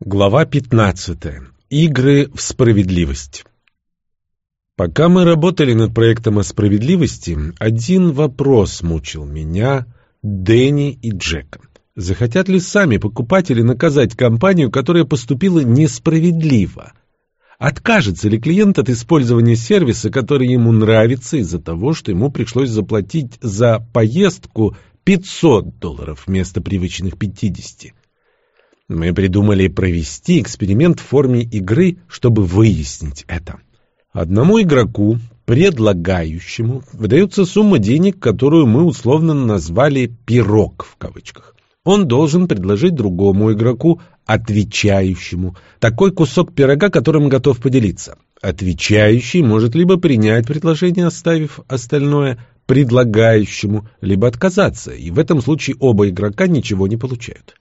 Глава 15. Игры в справедливость. Пока мы работали над проектом о справедливости, один вопрос мучил меня, Дэнни и Джека. Захотят ли сами покупатели наказать компанию, которая поступила несправедливо? Откажется ли клиент от использования сервиса, который ему нравится из-за того, что ему пришлось заплатить за поездку 500 долларов вместо привычных 50? Мы придумали провести эксперимент в форме игры, чтобы выяснить это. Одному игроку, предлагающему, выдается сумма денег, которую мы условно назвали «пирог» в кавычках. Он должен предложить другому игроку, отвечающему, такой кусок пирога, которым готов поделиться. Отвечающий может либо принять предложение, оставив остальное предлагающему, либо отказаться, и в этом случае оба игрока ничего не получают.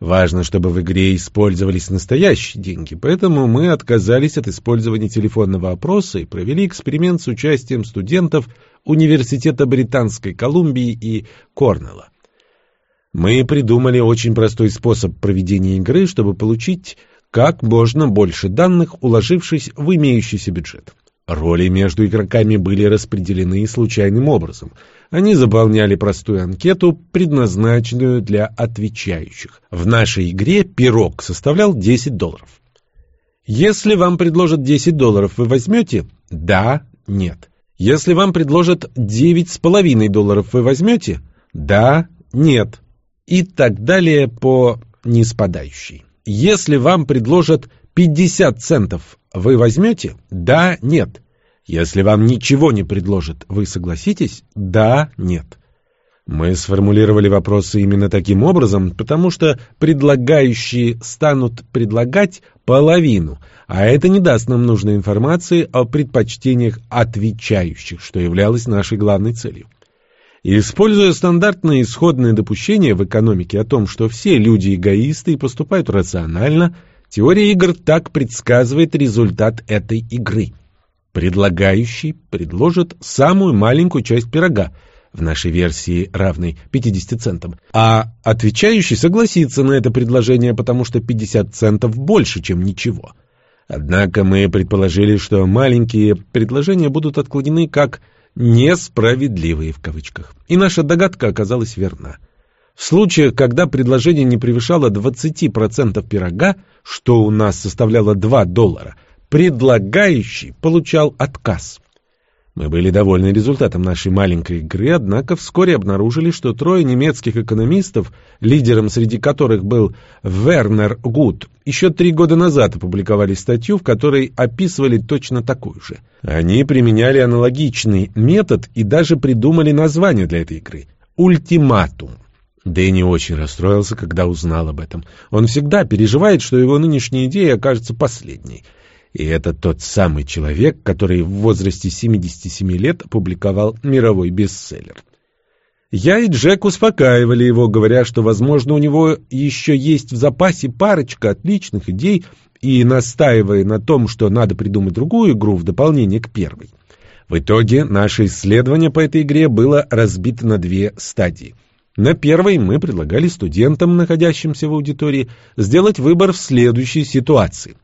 Важно, чтобы в игре использовались настоящие деньги, поэтому мы отказались от использования телефонного опроса и провели эксперимент с участием студентов Университета Британской Колумбии и Корнелла. Мы придумали очень простой способ проведения игры, чтобы получить как можно больше данных, уложившись в имеющийся бюджет. Роли между игроками были распределены случайным образом. Они заполняли простую анкету, предназначенную для отвечающих. В нашей игре пирог составлял 10 долларов. Если вам предложат 10 долларов, вы возьмете? Да, нет. Если вам предложат 9,5 долларов, вы возьмете? Да, нет. И так далее по неспадающей. Если вам предложат 50 центов, вы возьмете? Да, нет. Если вам ничего не предложат, вы согласитесь? Да, нет. Мы сформулировали вопросы именно таким образом, потому что предлагающие станут предлагать половину, а это не даст нам нужной информации о предпочтениях отвечающих, что являлось нашей главной целью. Используя стандартные исходные допущения в экономике о том, что все люди эгоисты и поступают рационально – Теория игр так предсказывает результат этой игры. Предлагающий предложит самую маленькую часть пирога, в нашей версии равной 50 центам, а отвечающий согласится на это предложение, потому что 50 центов больше, чем ничего. Однако мы предположили, что маленькие предложения будут отклонены как «несправедливые» в кавычках, и наша догадка оказалась верна. В случаях, когда предложение не превышало 20% пирога, что у нас составляло 2 доллара, предлагающий получал отказ. Мы были довольны результатом нашей маленькой игры, однако вскоре обнаружили, что трое немецких экономистов, лидером среди которых был Вернер Гуд, еще три года назад опубликовали статью, в которой описывали точно такую же. Они применяли аналогичный метод и даже придумали название для этой игры – «Ультиматум». Дэнни очень расстроился, когда узнал об этом. Он всегда переживает, что его нынешняя идея окажется последней. И это тот самый человек, который в возрасте 77 лет опубликовал мировой бестселлер. Я и Джек успокаивали его, говоря, что, возможно, у него еще есть в запасе парочка отличных идей, и настаивая на том, что надо придумать другую игру в дополнение к первой. В итоге наше исследование по этой игре было разбито на две стадии — на первой мы предлагали студентам, находящимся в аудитории, сделать выбор в следующей ситуации.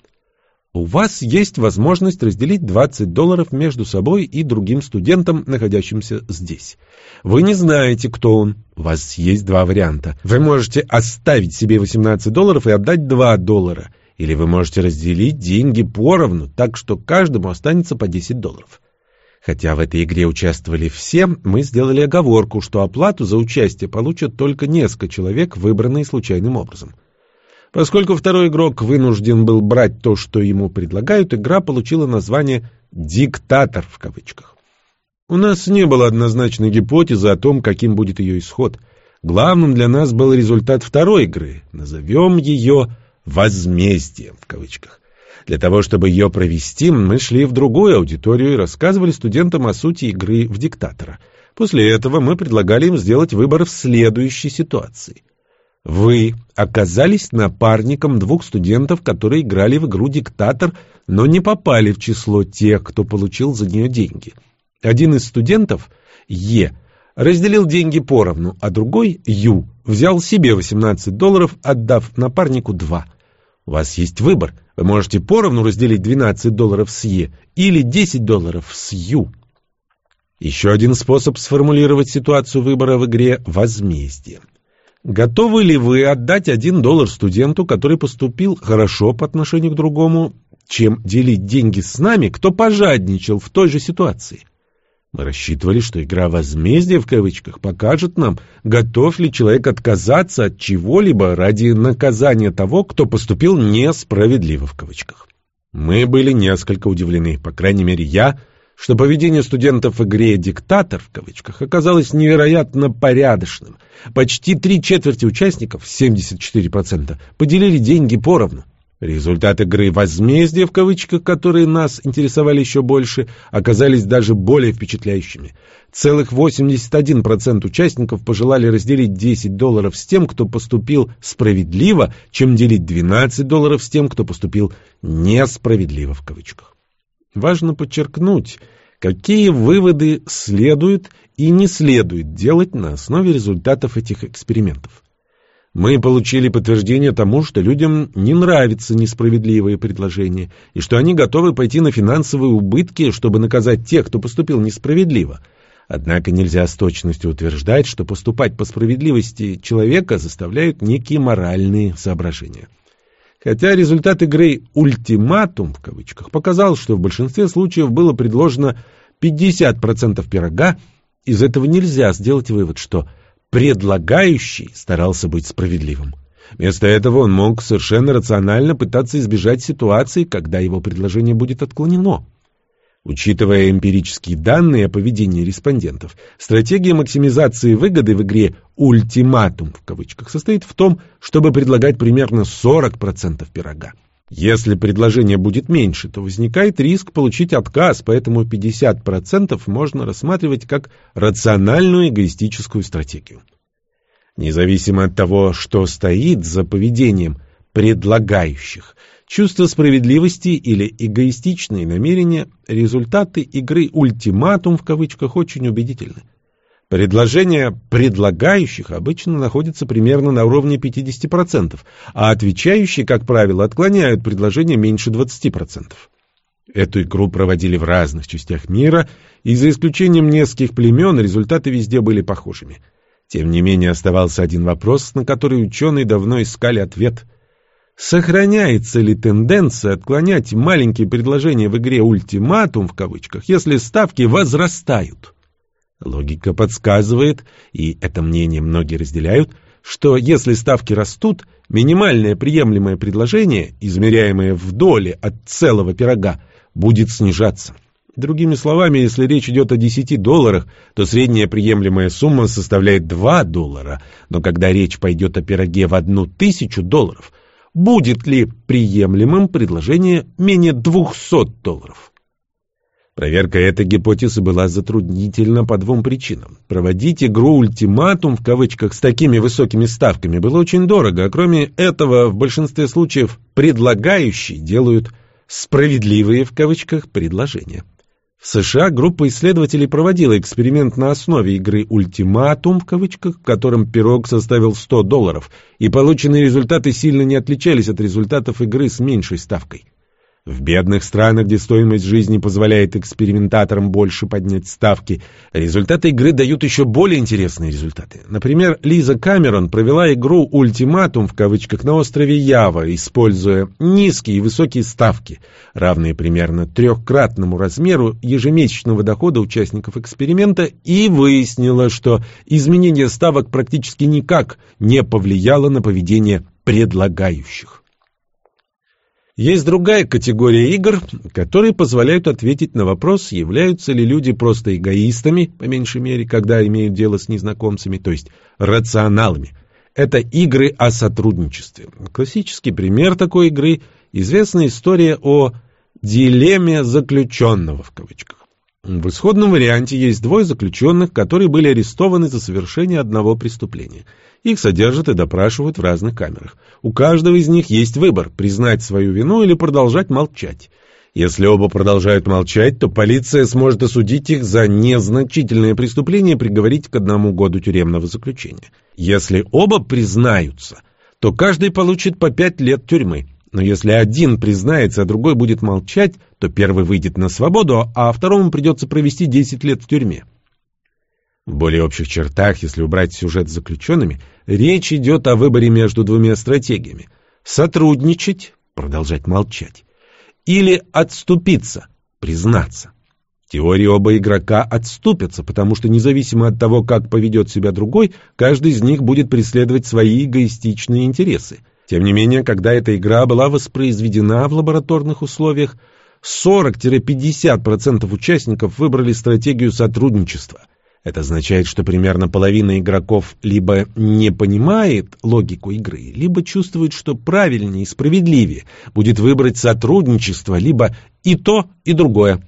У вас есть возможность разделить 20 долларов между собой и другим студентом, находящимся здесь. Вы не знаете, кто он. У вас есть два варианта. Вы можете оставить себе 18 долларов и отдать 2 доллара. Или вы можете разделить деньги поровну, так что каждому останется по 10 долларов. Хотя в этой игре участвовали все, мы сделали оговорку, что оплату за участие получат только несколько человек, выбранные случайным образом. Поскольку второй игрок вынужден был брать то, что ему предлагают, игра получила название «Диктатор» в кавычках. У нас не было однозначной гипотезы о том, каким будет ее исход. Главным для нас был результат второй игры. Назовем ее «Возмездие» в кавычках. Для того, чтобы ее провести, мы шли в другую аудиторию и рассказывали студентам о сути игры в диктатора. После этого мы предлагали им сделать выбор в следующей ситуации. Вы оказались напарником двух студентов, которые играли в игру «Диктатор», но не попали в число тех, кто получил за нее деньги. Один из студентов, Е, разделил деньги поровну, а другой, Ю, взял себе 18 долларов, отдав напарнику 2. У вас есть выбор. Вы можете поровну разделить 12 долларов с Е или 10 долларов с Ю. Еще один способ сформулировать ситуацию выбора в игре – возмездие. Готовы ли вы отдать 1 доллар студенту, который поступил хорошо по отношению к другому, чем делить деньги с нами, кто пожадничал в той же ситуации? Мы рассчитывали, что игра возмездия в кавычках покажет нам, готов ли человек отказаться от чего-либо ради наказания того, кто поступил несправедливо в кавычках. Мы были несколько удивлены, по крайней мере я – что поведение студентов в игре «Диктатор» в кавычках оказалось невероятно порядочным. Почти три четверти участников, 74%, поделили деньги поровну. Результат игры «Возмездие» в кавычках, которые нас интересовали еще больше, оказались даже более впечатляющими. Целых 81% участников пожелали разделить 10 долларов с тем, кто поступил справедливо, чем делить 12 долларов с тем, кто поступил несправедливо в кавычках. Важно подчеркнуть, какие выводы следует и не следует делать на основе результатов этих экспериментов. Мы получили подтверждение тому, что людям не нравятся несправедливые предложения, и что они готовы пойти на финансовые убытки, чтобы наказать тех, кто поступил несправедливо. Однако нельзя с точностью утверждать, что поступать по справедливости человека заставляют некие моральные соображения. Хотя результат игры «Ультиматум» в кавычках показал, что в большинстве случаев было предложено 50% пирога, из этого нельзя сделать вывод, что предлагающий старался быть справедливым. Вместо этого он мог совершенно рационально пытаться избежать ситуации, когда его предложение будет отклонено. Учитывая эмпирические данные о поведении респондентов, стратегия максимизации выгоды в игре «ультиматум» в кавычках состоит в том, чтобы предлагать примерно 40% пирога. Если предложение будет меньше, то возникает риск получить отказ, поэтому 50% можно рассматривать как рациональную эгоистическую стратегию. Независимо от того, что стоит за поведением предлагающих – Чувство справедливости или эгоистичные намерения – результаты игры «ультиматум» в кавычках очень убедительны. Предложения предлагающих обычно находятся примерно на уровне 50%, а отвечающие, как правило, отклоняют предложения меньше 20%. Эту игру проводили в разных частях мира, и за исключением нескольких племен результаты везде были похожими. Тем не менее оставался один вопрос, на который ученые давно искали ответ – Сохраняется ли тенденция отклонять маленькие предложения в игре «ультиматум» в кавычках, если ставки возрастают? Логика подсказывает, и это мнение многие разделяют, что если ставки растут, минимальное приемлемое предложение, измеряемое в доле от целого пирога, будет снижаться. Другими словами, если речь идет о 10 долларах, то средняя приемлемая сумма составляет 2 доллара, но когда речь пойдет о пироге в одну тысячу долларов – будет ли приемлемым предложение менее 200 долларов. Проверка этой гипотезы была затруднительна по двум причинам. Проводить игру «ультиматум» в кавычках с такими высокими ставками было очень дорого, а кроме этого в большинстве случаев предлагающие делают «справедливые» в кавычках предложения. В США группа исследователей проводила эксперимент на основе игры «Ультиматум», в кавычках, в котором пирог составил 100 долларов, и полученные результаты сильно не отличались от результатов игры с меньшей ставкой. В бедных странах, где стоимость жизни позволяет экспериментаторам больше поднять ставки, результаты игры дают еще более интересные результаты. Например, Лиза Камерон провела игру «Ультиматум» в кавычках на острове Ява, используя низкие и высокие ставки, равные примерно трехкратному размеру ежемесячного дохода участников эксперимента, и выяснила, что изменение ставок практически никак не повлияло на поведение предлагающих. Есть другая категория игр, которые позволяют ответить на вопрос, являются ли люди просто эгоистами, по меньшей мере, когда имеют дело с незнакомцами, то есть рационалами. Это игры о сотрудничестве. Классический пример такой игры – известная история о «дилемме заключенного» в кавычках. В исходном варианте есть двое заключенных, которые были арестованы за совершение одного преступления. Их содержат и допрашивают в разных камерах. У каждого из них есть выбор – признать свою вину или продолжать молчать. Если оба продолжают молчать, то полиция сможет осудить их за незначительное преступление и приговорить к одному году тюремного заключения. Если оба признаются, то каждый получит по пять лет тюрьмы. Но если один признается, а другой будет молчать, то первый выйдет на свободу, а второму придется провести 10 лет в тюрьме. В более общих чертах, если убрать сюжет с заключенными, речь идет о выборе между двумя стратегиями. Сотрудничать, продолжать молчать, или отступиться, признаться. В теории оба игрока отступятся, потому что независимо от того, как поведет себя другой, каждый из них будет преследовать свои эгоистичные интересы. Тем не менее, когда эта игра была воспроизведена в лабораторных условиях, 40-50% участников выбрали стратегию сотрудничества – это означает, что примерно половина игроков либо не понимает логику игры, либо чувствует, что правильнее и справедливее будет выбрать сотрудничество, либо и то, и другое.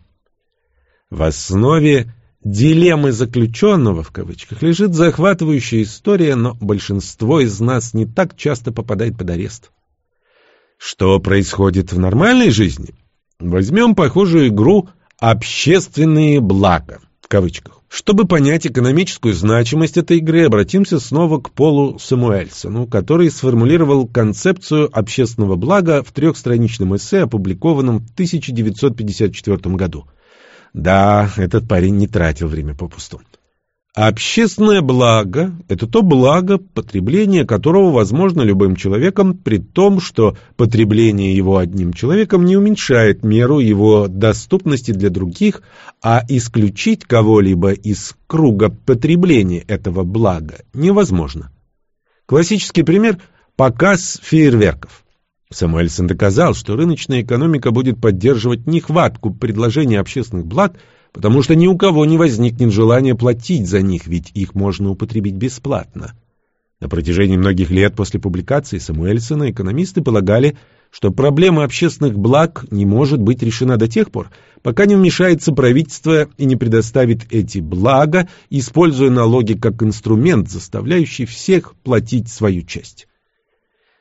В основе «дилеммы заключенного» в кавычках лежит захватывающая история, но большинство из нас не так часто попадает под арест. Что происходит в нормальной жизни? Возьмем похожую игру «Общественные блага» в кавычках. Чтобы понять экономическую значимость этой игры, обратимся снова к Полу Самуэльсону, который сформулировал концепцию общественного блага в трехстраничном эссе, опубликованном в 1954 году. Да, этот парень не тратил время попусту. Общественное благо – это то благо, потребление которого возможно любым человеком, при том, что потребление его одним человеком не уменьшает меру его доступности для других, а исключить кого-либо из круга потребления этого блага невозможно. Классический пример – показ фейерверков. Самуэльсон доказал, что рыночная экономика будет поддерживать нехватку предложения общественных благ – потому что ни у кого не возникнет желания платить за них, ведь их можно употребить бесплатно. На протяжении многих лет после публикации Самуэльсона экономисты полагали, что проблема общественных благ не может быть решена до тех пор, пока не вмешается правительство и не предоставит эти блага, используя налоги как инструмент, заставляющий всех платить свою часть.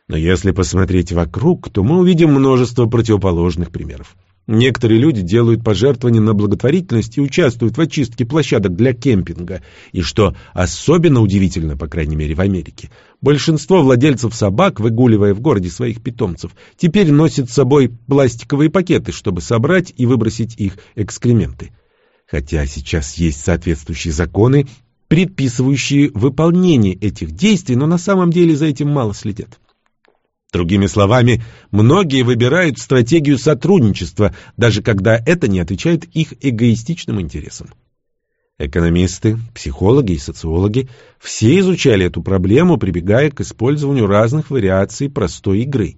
Но если посмотреть вокруг, то мы увидим множество противоположных примеров. Некоторые люди делают пожертвования на благотворительность и участвуют в очистке площадок для кемпинга. И что особенно удивительно, по крайней мере в Америке, большинство владельцев собак, выгуливая в городе своих питомцев, теперь носят с собой пластиковые пакеты, чтобы собрать и выбросить их экскременты. Хотя сейчас есть соответствующие законы, предписывающие выполнение этих действий, но на самом деле за этим мало следят. Другими словами, многие выбирают стратегию сотрудничества, даже когда это не отвечает их эгоистичным интересам. Экономисты, психологи и социологи все изучали эту проблему, прибегая к использованию разных вариаций простой игры.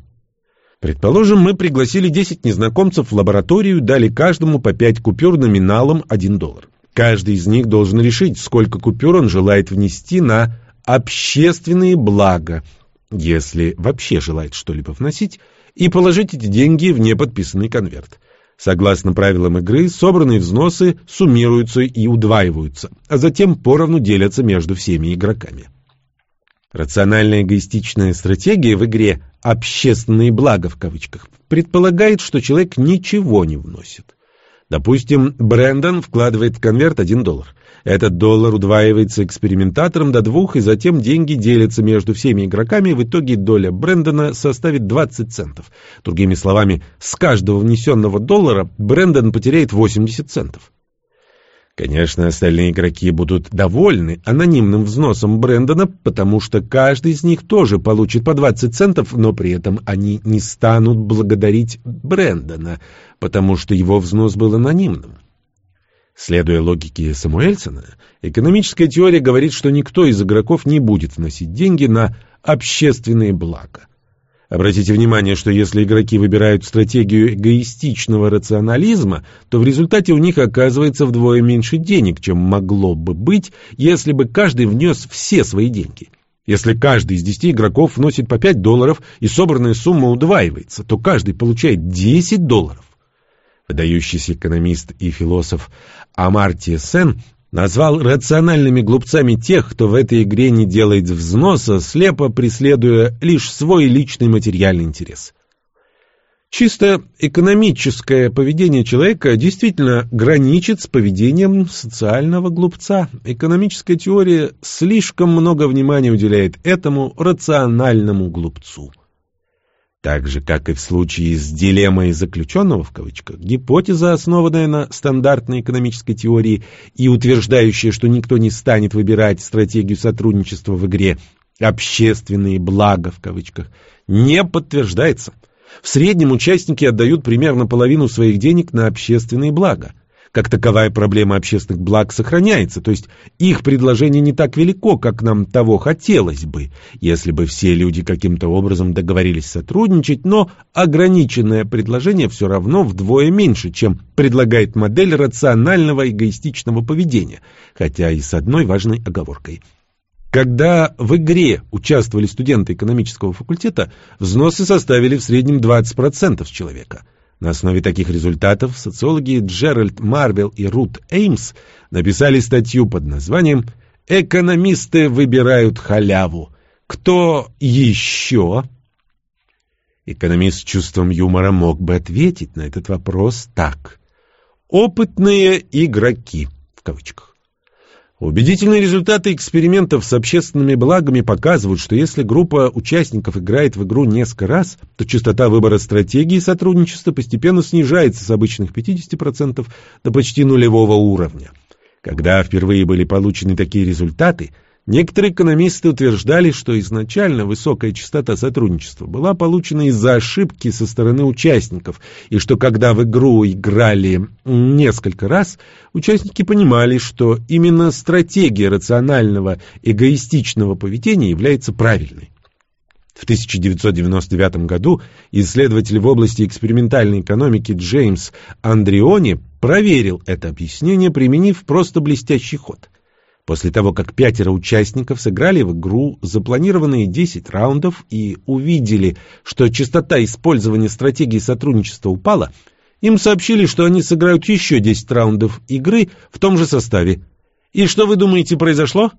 Предположим, мы пригласили 10 незнакомцев в лабораторию, дали каждому по 5 купюр номиналом 1 доллар. Каждый из них должен решить, сколько купюр он желает внести на общественные блага, если вообще желает что-либо вносить, и положить эти деньги в неподписанный конверт. Согласно правилам игры, собранные взносы суммируются и удваиваются, а затем поровну делятся между всеми игроками. Рациональная эгоистичная стратегия в игре «общественные блага» в кавычках предполагает, что человек ничего не вносит. Допустим, Брэндон вкладывает в конверт 1 доллар. Этот доллар удваивается экспериментатором до двух, и затем деньги делятся между всеми игроками, в итоге доля Брэндона составит 20 центов. Другими словами, с каждого внесенного доллара Брэндон потеряет 80 центов. Конечно, остальные игроки будут довольны анонимным взносом Брэндона, потому что каждый из них тоже получит по 20 центов, но при этом они не станут благодарить Брэндона, потому что его взнос был анонимным. Следуя логике Самуэльсона, экономическая теория говорит, что никто из игроков не будет вносить деньги на общественные блага. Обратите внимание, что если игроки выбирают стратегию эгоистичного рационализма, то в результате у них оказывается вдвое меньше денег, чем могло бы быть, если бы каждый внес все свои деньги. Если каждый из 10 игроков вносит по 5 долларов и собранная сумма удваивается, то каждый получает 10 долларов. Выдающийся экономист и философ Амартия Сен назвал рациональными глупцами тех, кто в этой игре не делает взноса, слепо преследуя лишь свой личный материальный интерес. Чисто экономическое поведение человека действительно граничит с поведением социального глупца. Экономическая теория слишком много внимания уделяет этому рациональному глупцу. Так же, как и в случае с «дилеммой заключенного» в кавычках, гипотеза, основанная на стандартной экономической теории и утверждающая, что никто не станет выбирать стратегию сотрудничества в игре «общественные блага» в кавычках, не подтверждается. В среднем участники отдают примерно половину своих денег на общественные блага как таковая проблема общественных благ сохраняется, то есть их предложение не так велико, как нам того хотелось бы, если бы все люди каким-то образом договорились сотрудничать, но ограниченное предложение все равно вдвое меньше, чем предлагает модель рационального эгоистичного поведения, хотя и с одной важной оговоркой – когда в игре участвовали студенты экономического факультета, взносы составили в среднем 20% с человека – на основе таких результатов социологи Джеральд Марвел и Рут Эймс написали статью под названием «Экономисты выбирают халяву. Кто еще?» Экономист с чувством юмора мог бы ответить на этот вопрос так. «Опытные игроки» в кавычках. Убедительные результаты экспериментов с общественными благами показывают, что если группа участников играет в игру несколько раз, то частота выбора стратегии сотрудничества постепенно снижается с обычных 50% до почти нулевого уровня. Когда впервые были получены такие результаты – Некоторые экономисты утверждали, что изначально высокая частота сотрудничества была получена из-за ошибки со стороны участников, и что когда в игру играли несколько раз, участники понимали, что именно стратегия рационального эгоистичного поведения является правильной. В 1999 году исследователь в области экспериментальной экономики Джеймс Андриони проверил это объяснение, применив просто блестящий ход – После того, как пятеро участников сыграли в игру запланированные 10 раундов и увидели, что частота использования стратегии сотрудничества упала, им сообщили, что они сыграют еще 10 раундов игры в том же составе. И что вы думаете произошло?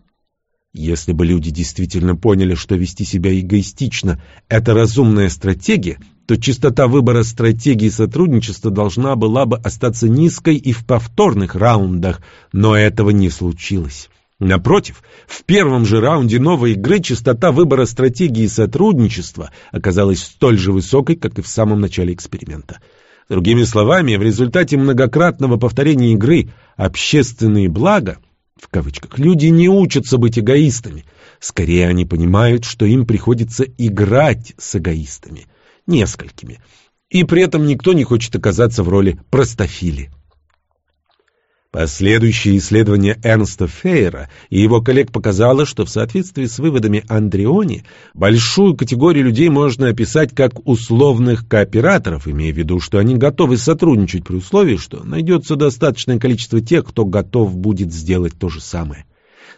Если бы люди действительно поняли, что вести себя эгоистично – это разумная стратегия, то частота выбора стратегии сотрудничества должна была бы остаться низкой и в повторных раундах, но этого не случилось. Напротив, в первом же раунде новой игры частота выбора стратегии сотрудничества оказалась столь же высокой, как и в самом начале эксперимента. Другими словами, в результате многократного повторения игры «общественные блага» в кавычках, люди не учатся быть эгоистами. Скорее, они понимают, что им приходится играть с эгоистами, несколькими. И при этом никто не хочет оказаться в роли простофили. Последующее исследование Эрнста Фейера и его коллег показало, что в соответствии с выводами Андриони большую категорию людей можно описать как условных кооператоров, имея в виду, что они готовы сотрудничать при условии, что найдется достаточное количество тех, кто готов будет сделать то же самое.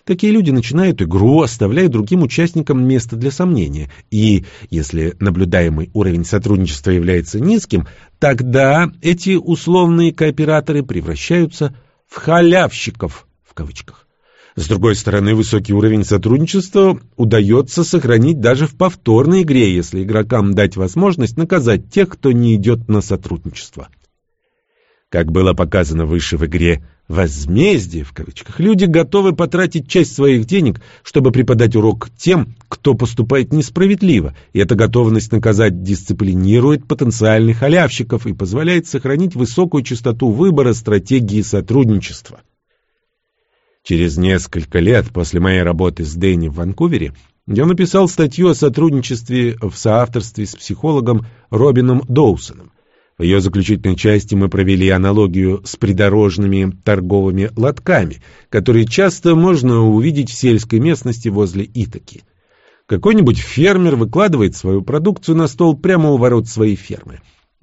Такие люди начинают игру, оставляя другим участникам место для сомнения. И если наблюдаемый уровень сотрудничества является низким, тогда эти условные кооператоры превращаются в «халявщиков» в кавычках. С другой стороны, высокий уровень сотрудничества удается сохранить даже в повторной игре, если игрокам дать возможность наказать тех, кто не идет на сотрудничество. Как было показано выше в игре «возмездие» в кавычках, люди готовы потратить часть своих денег, чтобы преподать урок тем, кто поступает несправедливо, и эта готовность наказать дисциплинирует потенциальных халявщиков и позволяет сохранить высокую частоту выбора стратегии сотрудничества. Через несколько лет после моей работы с Дэнни в Ванкувере я написал статью о сотрудничестве в соавторстве с психологом Робином Доусоном. В ее заключительной части мы провели аналогию с придорожными торговыми лотками, которые часто можно увидеть в сельской местности возле Итаки. Какой-нибудь фермер выкладывает свою продукцию на стол прямо у ворот своей фермы.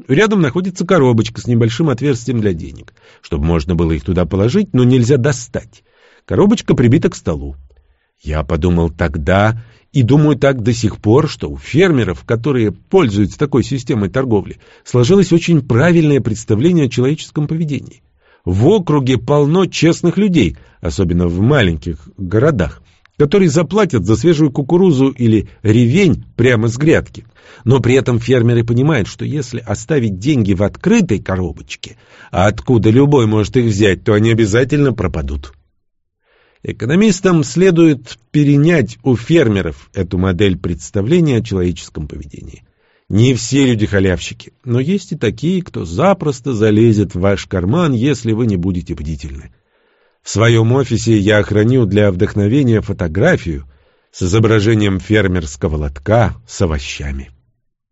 Рядом находится коробочка с небольшим отверстием для денег, чтобы можно было их туда положить, но нельзя достать. Коробочка прибита к столу. Я подумал тогда и думаю так до сих пор, что у фермеров, которые пользуются такой системой торговли, сложилось очень правильное представление о человеческом поведении. В округе полно честных людей, особенно в маленьких городах, которые заплатят за свежую кукурузу или ревень прямо с грядки. Но при этом фермеры понимают, что если оставить деньги в открытой коробочке, а откуда любой может их взять, то они обязательно пропадут. Экономистам следует перенять у фермеров эту модель представления о человеческом поведении. Не все люди халявщики, но есть и такие, кто запросто залезет в ваш карман, если вы не будете бдительны. В своем офисе я храню для вдохновения фотографию с изображением фермерского лотка с овощами.